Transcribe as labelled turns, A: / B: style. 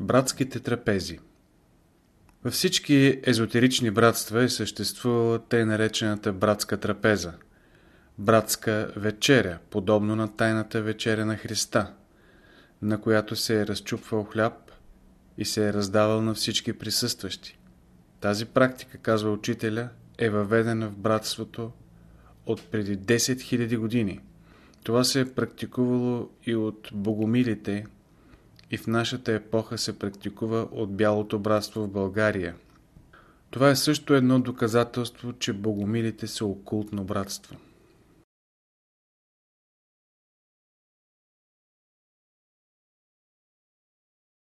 A: Братските трапези Във всички езотерични братства е съществувала тъй наречената братска трапеза, братска вечеря, подобно на тайната вечеря на Христа, на която се е разчупвал хляб и се е раздавал на всички присъстващи. Тази практика, казва учителя, е въведена в братството от преди 10 000 години. Това се е практикувало и от богомилите, и в нашата епоха се практикува от Бялото братство в България. Това е също едно доказателство, че богомилите са окултно братство.